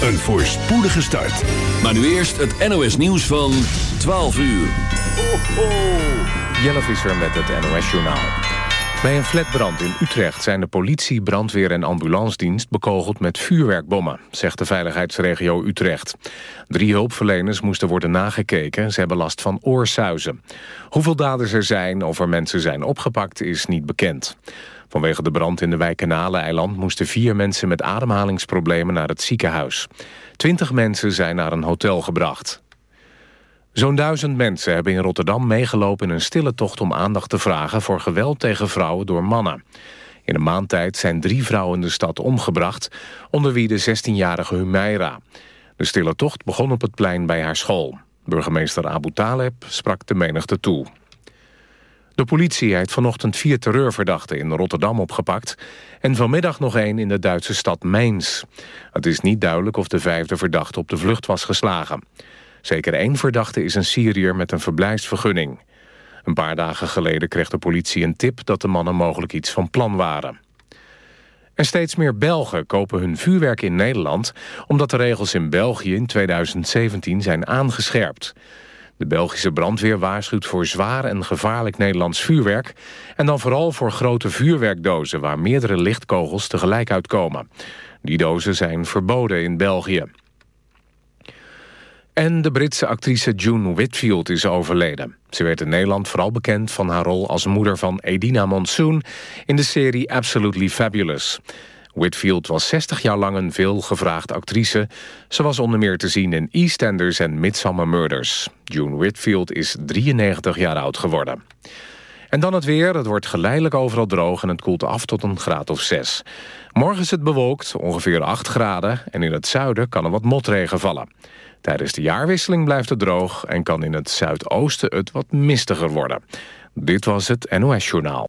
Een voorspoedige start. Maar nu eerst het NOS nieuws van 12 uur. Ho, ho. Jelle Visser met het NOS Journaal. Bij een flatbrand in Utrecht zijn de politie, brandweer en ambulancedienst bekogeld met vuurwerkbommen, zegt de veiligheidsregio Utrecht. Drie hulpverleners moesten worden nagekeken, ze hebben last van oorsuizen. Hoeveel daders er zijn of er mensen zijn opgepakt is niet bekend. Vanwege de brand in de wijk Kanaleneiland moesten vier mensen met ademhalingsproblemen naar het ziekenhuis. Twintig mensen zijn naar een hotel gebracht. Zo'n duizend mensen hebben in Rotterdam meegelopen in een stille tocht om aandacht te vragen voor geweld tegen vrouwen door mannen. In een maand tijd zijn drie vrouwen in de stad omgebracht, onder wie de 16-jarige Humeira. De stille tocht begon op het plein bij haar school. Burgemeester Abu Taleb sprak de menigte toe. De politie heeft vanochtend vier terreurverdachten in Rotterdam opgepakt... en vanmiddag nog één in de Duitse stad Mainz. Het is niet duidelijk of de vijfde verdachte op de vlucht was geslagen. Zeker één verdachte is een Syriër met een verblijfsvergunning. Een paar dagen geleden kreeg de politie een tip... dat de mannen mogelijk iets van plan waren. En steeds meer Belgen kopen hun vuurwerk in Nederland... omdat de regels in België in 2017 zijn aangescherpt... De Belgische brandweer waarschuwt voor zwaar en gevaarlijk Nederlands vuurwerk... en dan vooral voor grote vuurwerkdozen... waar meerdere lichtkogels tegelijk uitkomen. Die dozen zijn verboden in België. En de Britse actrice June Whitfield is overleden. Ze werd in Nederland vooral bekend van haar rol als moeder van Edina Monsoon... in de serie Absolutely Fabulous. Whitfield was 60 jaar lang een veelgevraagd actrice. Ze was onder meer te zien in EastEnders en Midsummer Murders. June Whitfield is 93 jaar oud geworden. En dan het weer. Het wordt geleidelijk overal droog en het koelt af tot een graad of 6. Morgen is het bewolkt, ongeveer 8 graden. En in het zuiden kan er wat motregen vallen. Tijdens de jaarwisseling blijft het droog en kan in het zuidoosten het wat mistiger worden. Dit was het NOS Journaal.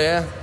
é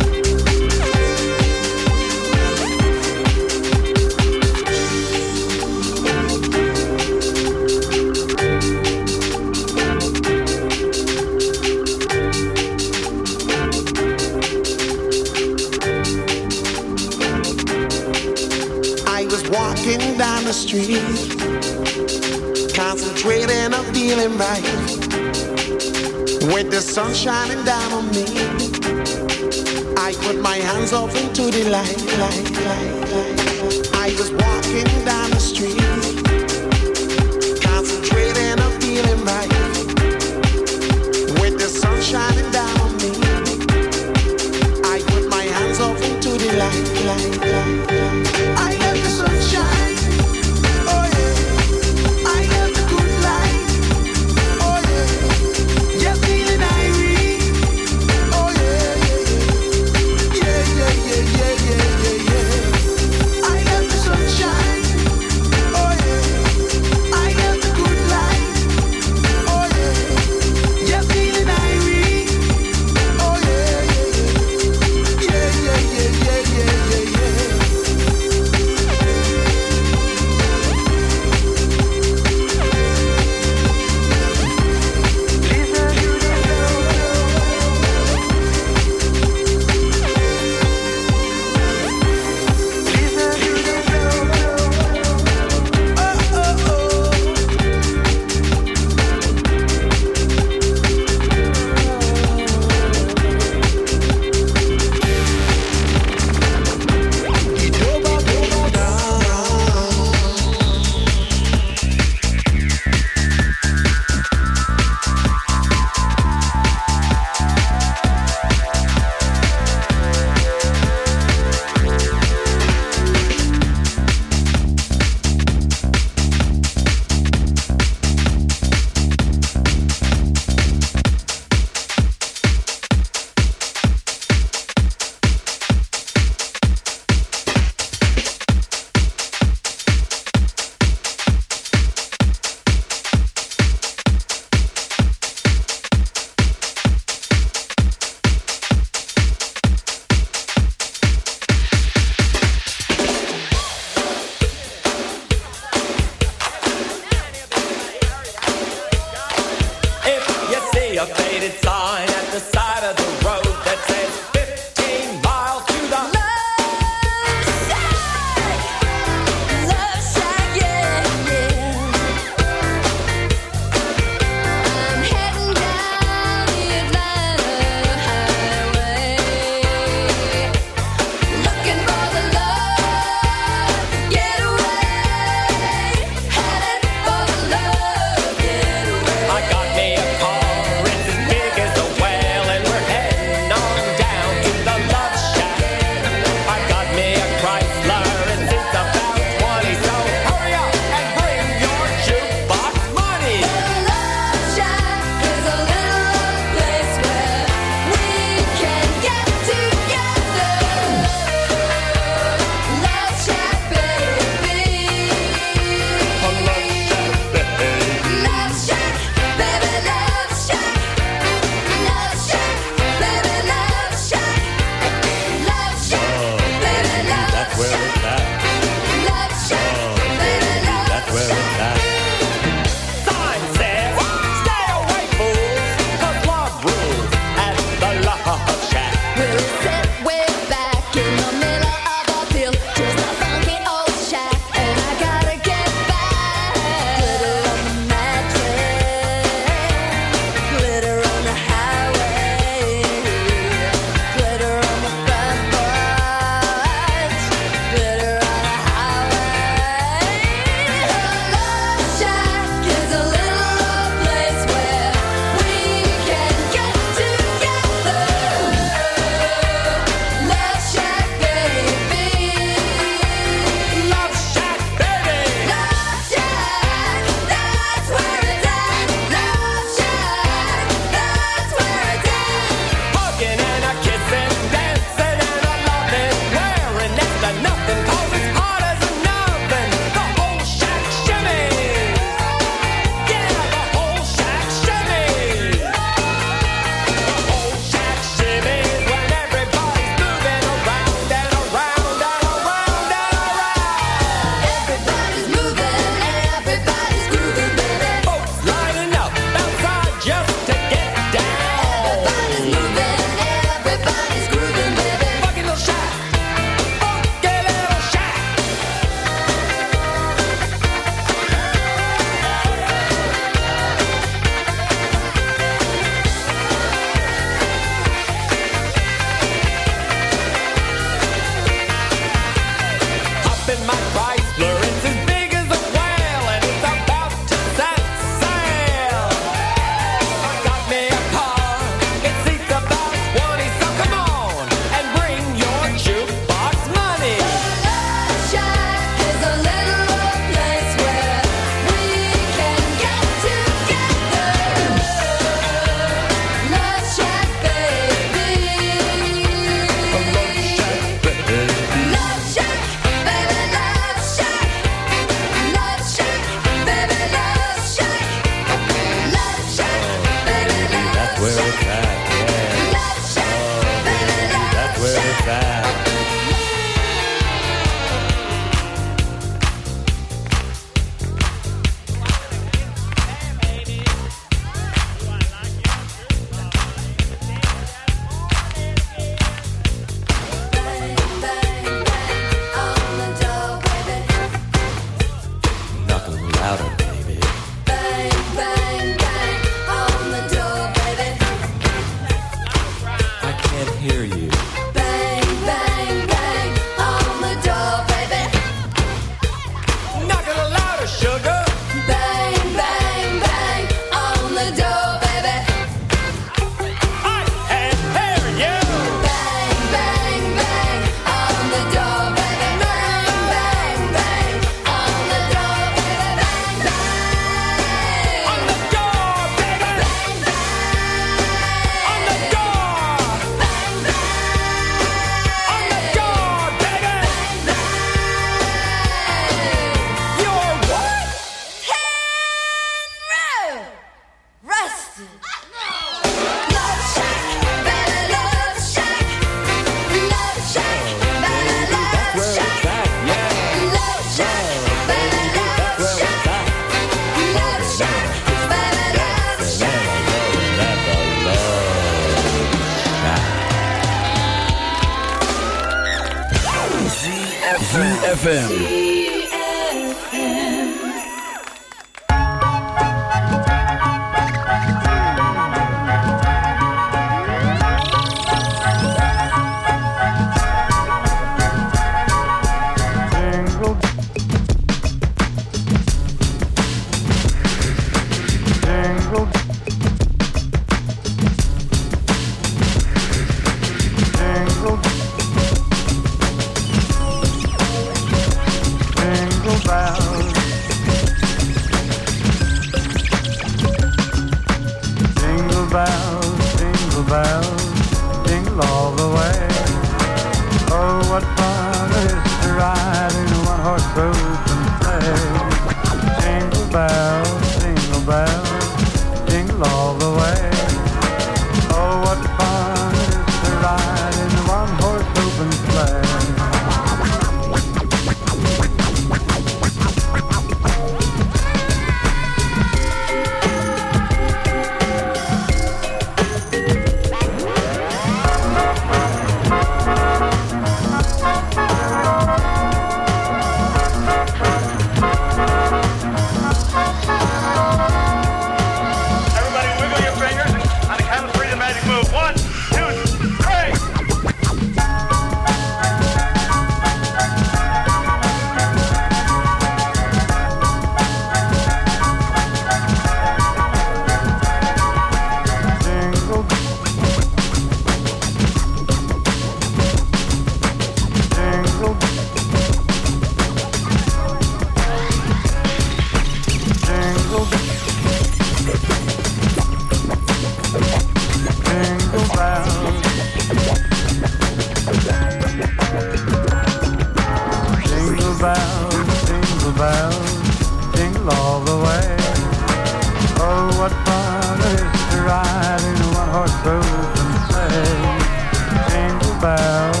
bells and sleigh, jingle bells.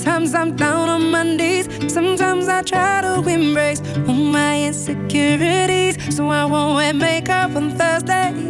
Sometimes I'm down on my knees. Sometimes I try to embrace all my insecurities. So I won't wear makeup on Thursday.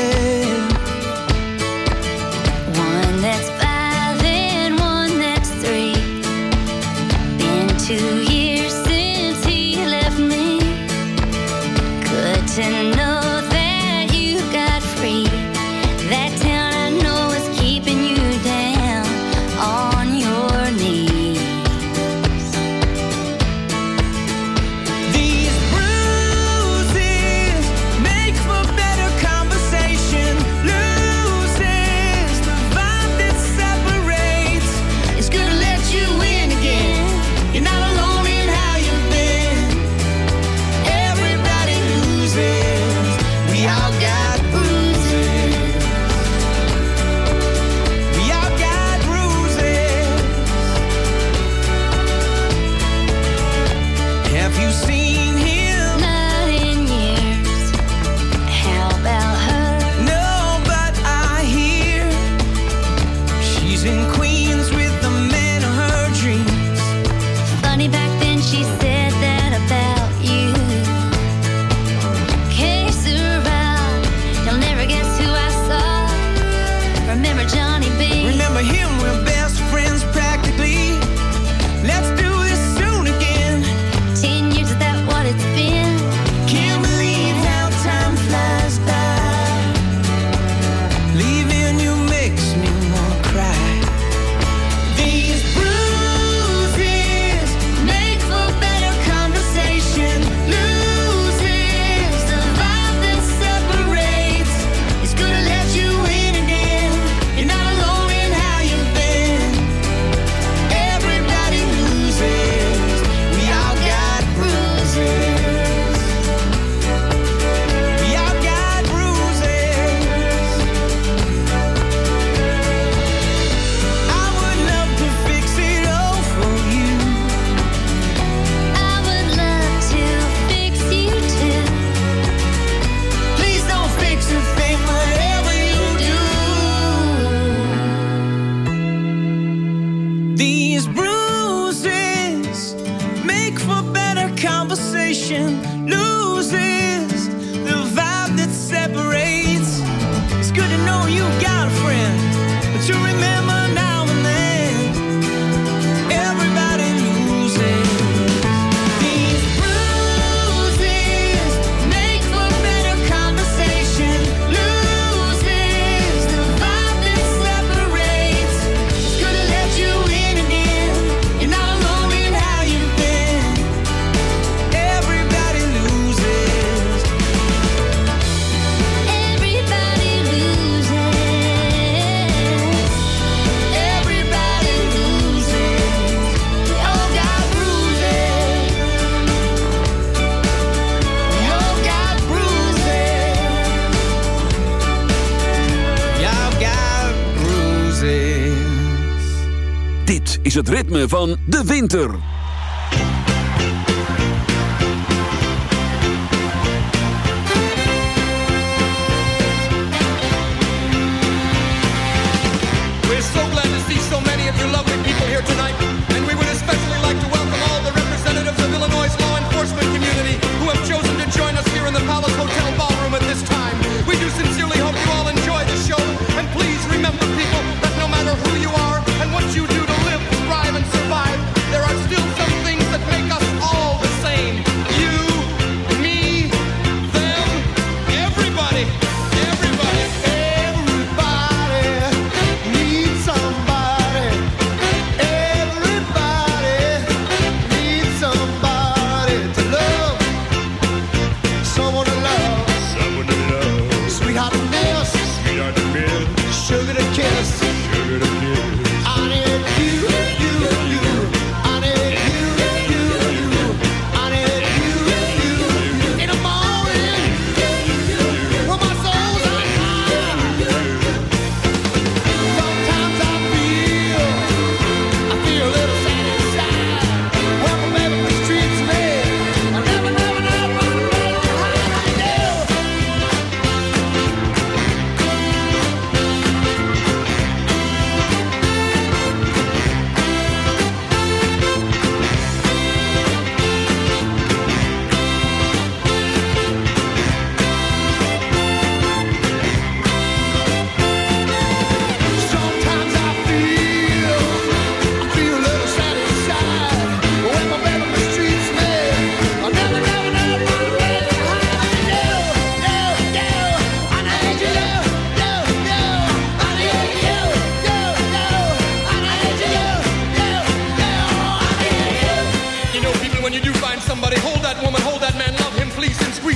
van de winter.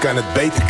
kan het beter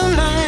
the line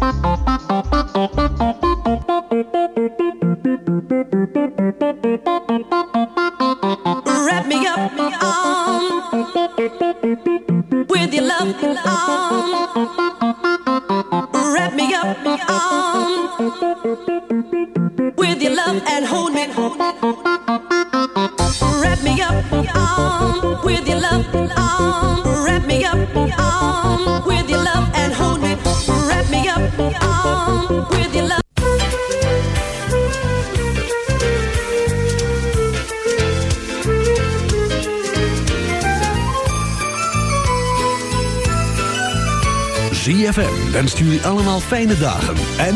Bye. fijne dagen en...